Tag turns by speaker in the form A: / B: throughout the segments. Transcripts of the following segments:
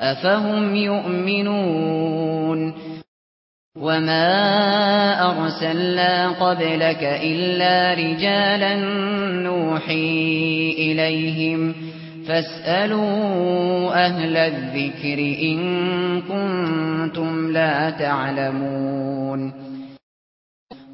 A: افهم يؤمنون وما ارسلنا قبلك الا رجالا نوحي اليهم فاسالوا أهل الذكر ان كنتم لا تعلمون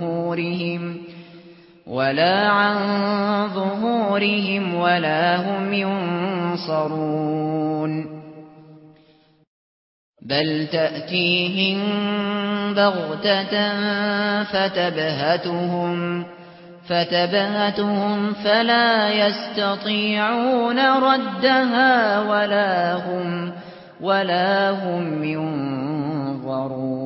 A: ظُهُورِهِمْ وَلَا عَن ظُهُورِهِمْ وَلَا هُمْ يُنصَرُونَ بَلْ تَأْتِيهِمْ بَغْتَةً فَتَبْهَتُهُمْ فَتَبْهَتُهُمْ فَلَا يَسْتَطِيعُونَ رَدَّهَا وَلَا هُمْ وَلَا هُمْ يُنظَرُونَ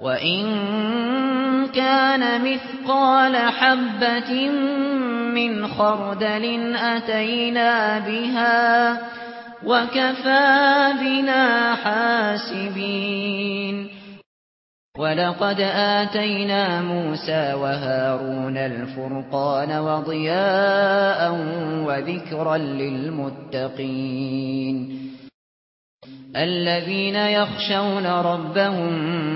A: وَإِن كَانَ مِثْقَالَ حَبَّةٍ مِنْ خَرْدَلٍ أَتَيْنَا بِهَا وَكَفَى بِنَا حَاسِبِينَ وَلَقَدْ آتَيْنَا مُوسَى وَهَارُونَ الْفُرْقَانَ وَضِيَاءً وَذِكْرًا لِلْمُتَّقِينَ الَّذِينَ يَخْشَوْنَ رَبَّهُمْ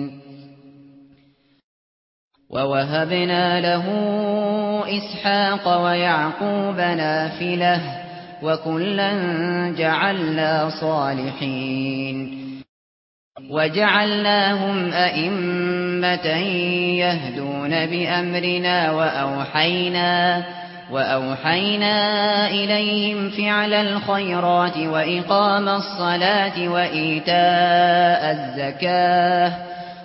A: وَوَهَبْنَا لَهُ إِسْحَاقَ وَيَعْقُوبَ نَافِلَةً وَكُلًّا جَعَلْنَا صَالِحِينَ وَجَعَلْنَاهُمْ أَئِمَّةً يَهْدُونَ بِأَمْرِنَا وَأَوْحَيْنَا وَأَوْحَيْنَا إِلَيْهِمْ فِعْلَ الْخَيْرَاتِ وَإِقَامَ الصَّلَاةِ وَإِيتَاءَ الزَّكَاةِ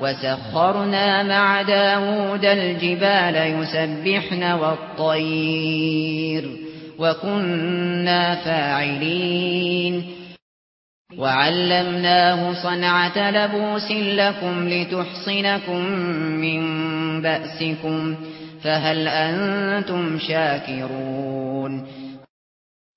A: وسخرنا مع دَاوُودَ الجبال يسبحن والطير وكنا فاعلين وعلمناه صنعة لبوس لكم لتحصنكم من بأسكم فهل أنتم شاكرون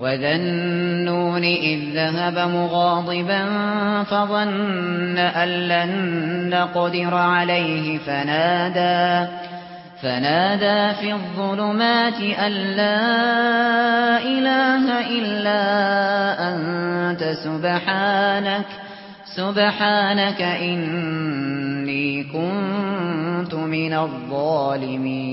A: وَذَنُّونِ إِذْ ذَهَبَ مُغَاضِبًا فَظَنَّ أَن لَّن نَّقْدِرَ عَلَيْهِ فَنَادَى فَنَادَى فِي الظُّلُمَاتِ أَن لَّا إِلَٰهَ إِلَّا أَنتَ سُبْحَانَكَ سُبْحَانَكَ إِنِّي كُنتُ مِنَ الظَّالِمِينَ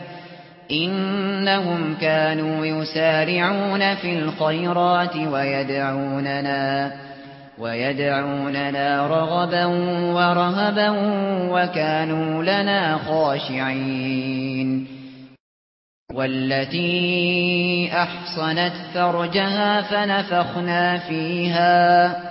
A: إنهم كانوا يسارعون في الخيرات ويدعوننا ويدعوننا رغبا ورهبا وكانوا لنا خاشعين. والتي أحصنت فرجها فنفخنا فيها.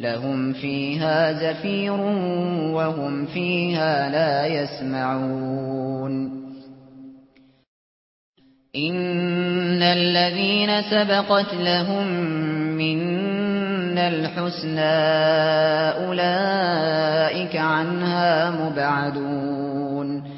A: لهم فيها زفير وهم فيها لا يسمعون ان الذين سبقت لهم من الحسنى اولئك عنها مبعدون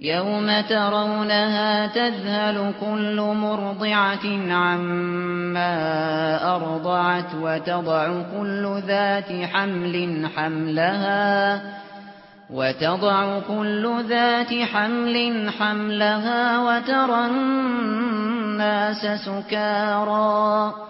A: يَوْمَ تَرَوْنَهَا تَذْهَلُ كُلُّ مُرْضِعَةٍ عَمَّا أَرْضَعَتْ وَتَضَعُ كُلُّ ذَاتِ حَمْلٍ حَمْلَهَا وَتَضَعُ كُلُّ ذَاتِ حَمْلٍ حَمْلَهَا وَتَرَى النَّاسَ سُكَارَى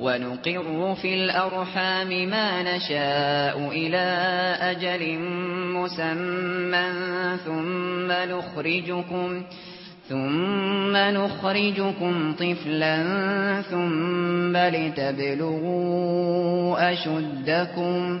A: ونقر في الأرحام ما نشاء إلى أجل مسمى ثم نخرجكم ثم نخرجكم طفلا ثم لتبلغوا أشدكم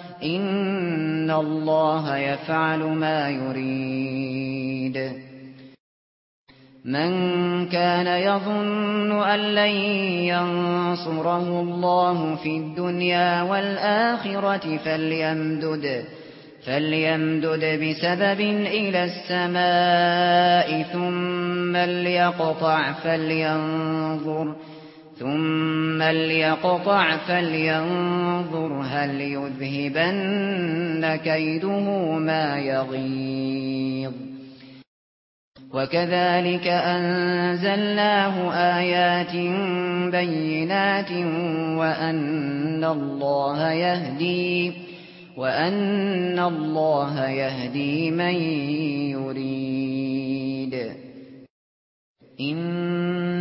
A: ان الله يفعل ما يريد. من كان يظن ان لن ينصره الله في الدنيا والاخره فليمدد فليمدد بسبب إلى السماء ثم ليقطع فلينظر. ثُمَّ لْيَقْطَعْ فَلْيَنظُرْ هَلْ يُذْهِبَنَّ كَيْدُهُ مَا يَغِيظُ. وَكَذَلِكَ أَنزَلْنَاهُ آيَاتٍ بَيِّنَاتٍ وَأَنَّ اللَّهَ يَهْدِي وَأَنَّ اللَّهَ يَهْدِي مَن يُرِيدُ.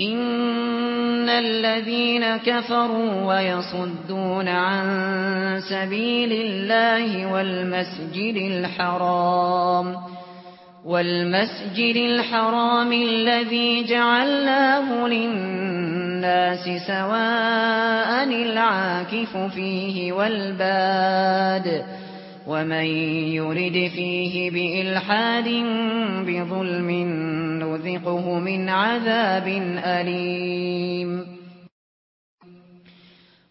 A: ان الذين كفروا ويصدون عن سبيل الله والمسجد الحرام والمسجد الحرام الذي جعلناه للناس سواء العاكف فيه والباد ومن يرد فيه بإلحاد بظلم نذقه من عذاب أليم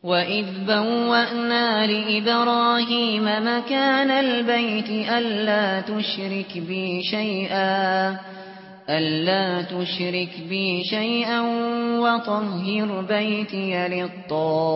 A: وَإِذْ بَوَّأْنَا لِإِبْرَاهِيمَ مَكَانَ الْبَيْتِ أَلَّا تُشْرِكْ بِي شَيْئًا أَلَّا تُشْرِكْ بِي شَيْئًا وَطَهِّرْ بَيْتِيَ لِلطَّائِفِينَ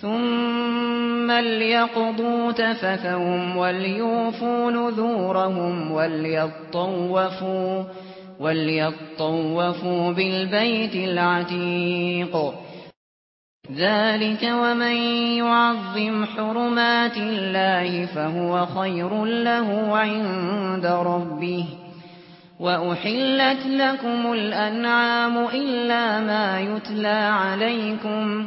A: ثُمَّ لْيَقْضُوا تَفَثَهُمْ وَلْيُوفُوا نُذُورَهُمْ وَلْيَطَّوَّفُوا وَلْيَطَّوَّفُوا بِالْبَيْتِ الْعَتِيقِ. ذَلِكَ وَمَن يُعَظِّمْ حُرُمَاتِ اللَّهِ فَهُوَ خَيْرٌ لَّهُ عِندَ رَبِّهِ. وَأُحِلَّتْ لَكُمُ الْأَنْعَامُ إِلَّا مَا يُتْلَى عَلَيْكُمْ.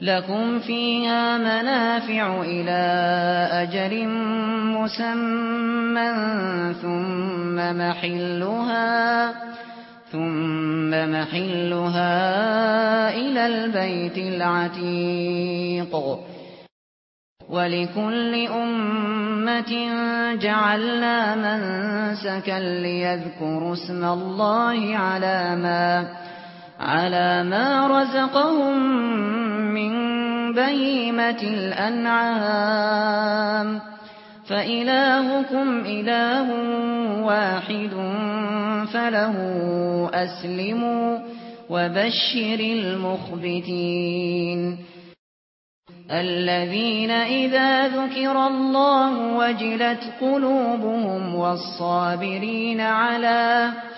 A: لَكُمْ فِيهَا مَنَافِعُ إِلَى أَجَلٍ مُّسَمًّى ثُمَّ مَحِلُّهَا ثُمَّ مَحِلُّهَا إِلَى الْبَيْتِ الْعَتِيقِ وَلِكُلِّ أُمَّةٍ جَعَلْنَا مَنسَكًا لِّيَذْكُرُوا اسْمَ اللَّهِ عَلَى مَا على ما رزقهم من بهيمة الأنعام. فإلهكم إله واحد فله أسلموا وبشر المخبتين. الذين إذا ذكر الله وجلت قلوبهم والصابرين على أسلموا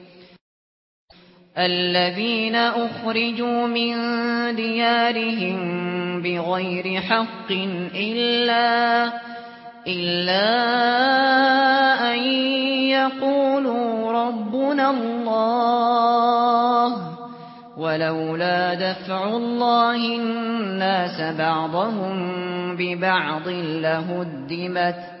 A: الذين أخرجوا من ديارهم بغير حق إلا إلا أن يقولوا ربنا الله ولولا دفع الله الناس بعضهم ببعض لهدمت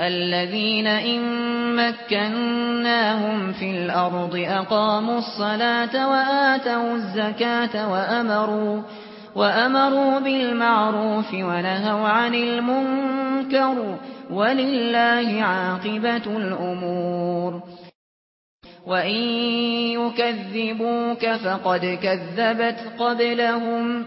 A: الذين إن مكناهم في الأرض أقاموا الصلاة وآتوا الزكاة وأمروا, وأمروا بالمعروف ونهوا عن المنكر ولله عاقبة الأمور. وإن يكذبوك فقد كذبت قبلهم.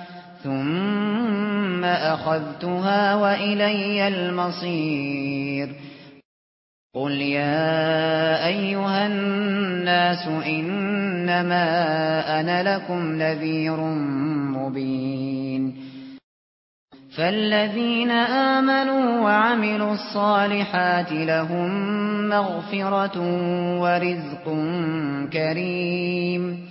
A: ثُمَّ أَخَذْتُهَا وَإِلَيَّ الْمَصِيرُ قُلْ يَا أَيُّهَا النَّاسُ إِنَّمَا أَنَا لَكُمْ نَذِيرٌ مُبِينٌ فَالَّذِينَ آمَنُوا وَعَمِلُوا الصَّالِحَاتِ لَهُم مَّغْفِرَةٌ وَرِزْقٌ كَرِيمٌ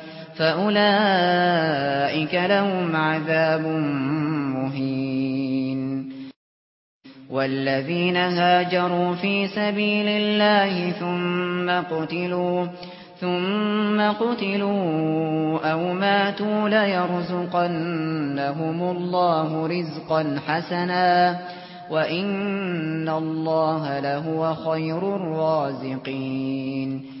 A: فأولئك لهم عذاب مهين. والذين هاجروا في سبيل الله ثم قتلوا ثم قتلوا أو ماتوا ليرزقنهم الله رزقا حسنا. وإن الله لهو خير الرازقين.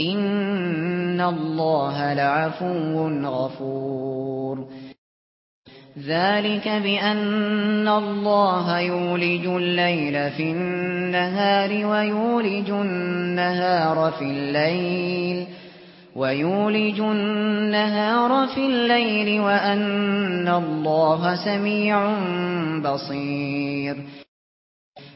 A: ان الله لعفو غفور. ذلك بان الله يولج الليل في النهار ويولج النهار في الليل ويولج النهار في الليل وان الله سميع بصير.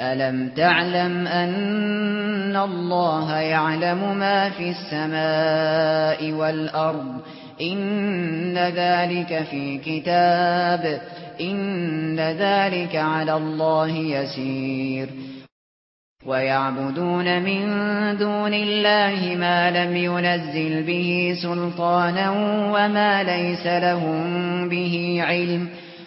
A: أَلَمْ تَعْلَمْ أَنَّ اللَّهَ يَعْلَمُ مَا فِي السَّمَاءِ وَالْأَرْضِ؟ إِنَّ ذَلِكَ فِي كِتَابٍ إِنَّ ذَلِكَ عَلَى اللَّهِ يَسِيرٌ وَيَعْبُدُونَ مِن دُونِ اللَّهِ مَا لَمْ يُنَزِّلْ بِهِ سُلْطَانًا وَمَا لَيْسَ لَهُم بِهِ عِلْمٌ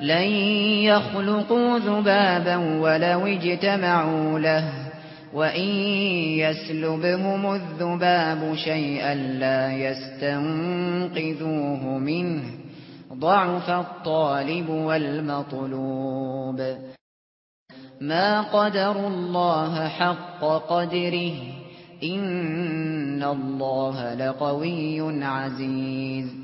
A: لن يخلقوا ذبابا ولو اجتمعوا له وإن يسلبهم الذباب شيئا لا يستنقذوه منه ضعف الطالب والمطلوب ما قدر الله حق قدره إن الله لقوي عزيز